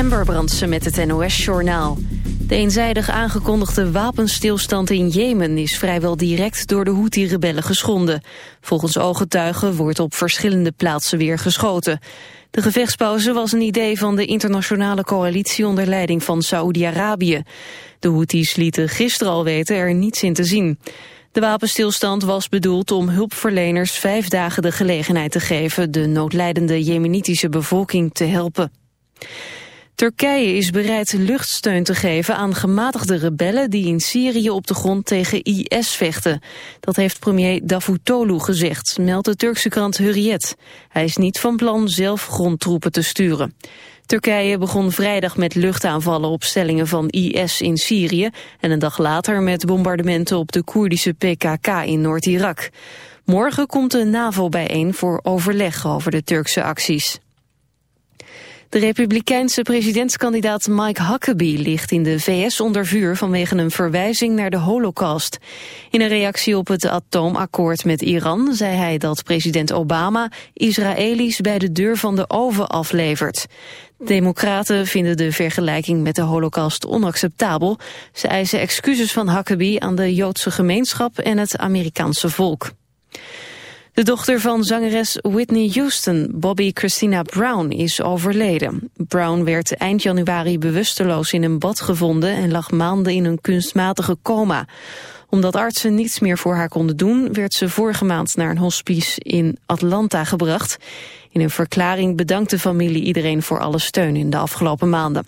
Amber Brandsen met het NOS-journaal. De eenzijdig aangekondigde wapenstilstand in Jemen is vrijwel direct door de Houthi-rebellen geschonden. Volgens ooggetuigen wordt op verschillende plaatsen weer geschoten. De gevechtspauze was een idee van de internationale coalitie onder leiding van Saoedi-Arabië. De Houthis lieten gisteren al weten er niets in te zien. De wapenstilstand was bedoeld om hulpverleners vijf dagen de gelegenheid te geven de noodlijdende jemenitische bevolking te helpen. Turkije is bereid luchtsteun te geven aan gematigde rebellen die in Syrië op de grond tegen IS vechten. Dat heeft premier Davutoglu gezegd, meldt de Turkse krant Hurriyet. Hij is niet van plan zelf grondtroepen te sturen. Turkije begon vrijdag met luchtaanvallen op stellingen van IS in Syrië en een dag later met bombardementen op de Koerdische PKK in Noord-Irak. Morgen komt de NAVO bijeen voor overleg over de Turkse acties. De republikeinse presidentskandidaat Mike Huckabee ligt in de VS onder vuur vanwege een verwijzing naar de holocaust. In een reactie op het atoomakkoord met Iran zei hij dat president Obama Israëli's bij de deur van de oven aflevert. Democraten vinden de vergelijking met de holocaust onacceptabel. Ze eisen excuses van Huckabee aan de Joodse gemeenschap en het Amerikaanse volk. De dochter van zangeres Whitney Houston, Bobby Christina Brown, is overleden. Brown werd eind januari bewusteloos in een bad gevonden en lag maanden in een kunstmatige coma. Omdat artsen niets meer voor haar konden doen, werd ze vorige maand naar een hospice in Atlanta gebracht. In een verklaring bedankt de familie iedereen voor alle steun in de afgelopen maanden.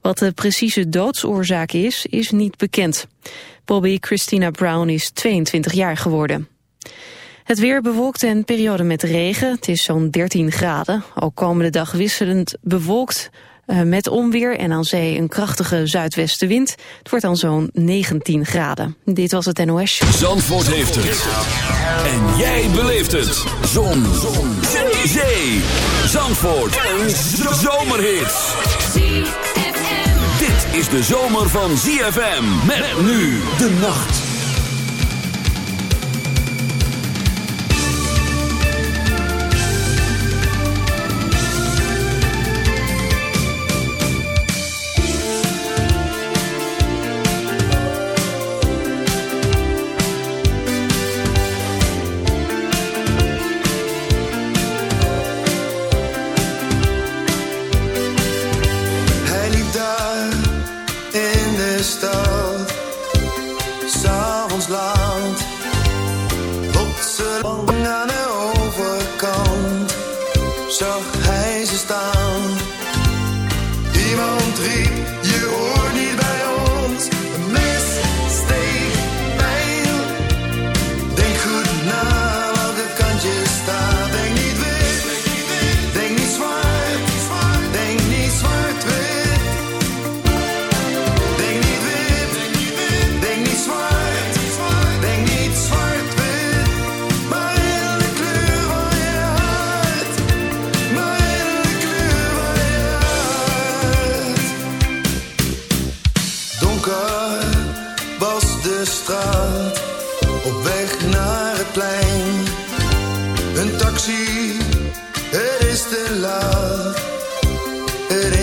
Wat de precieze doodsoorzaak is, is niet bekend. Bobby Christina Brown is 22 jaar geworden. Het weer bewolkt en periode met regen. Het is zo'n 13 graden. Ook komende dag wisselend bewolkt uh, met onweer en aan zee een krachtige zuidwestenwind. Het wordt dan zo'n 19 graden. Dit was het NOS. Zandvoort heeft het. En jij beleeft het. Zon. Zon. Zee. Zandvoort. Een zomerhit. Dit is de zomer van ZFM. Met nu de nacht.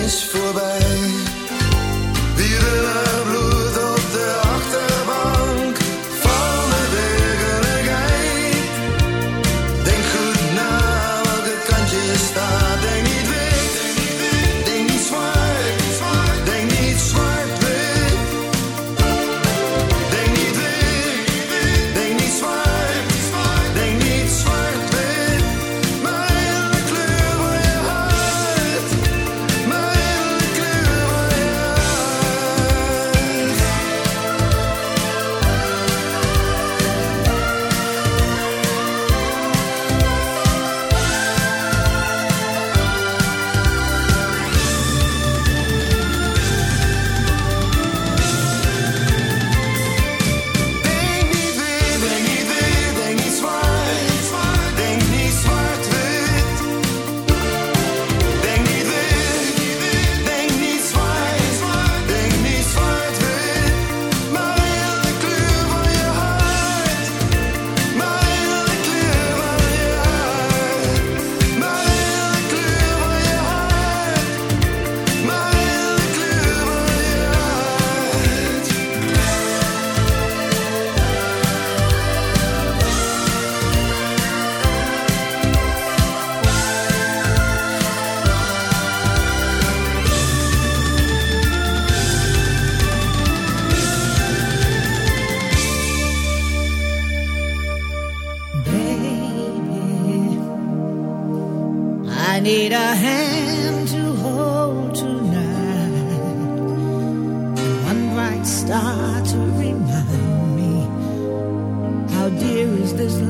this for this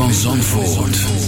I don't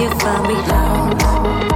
you found me out.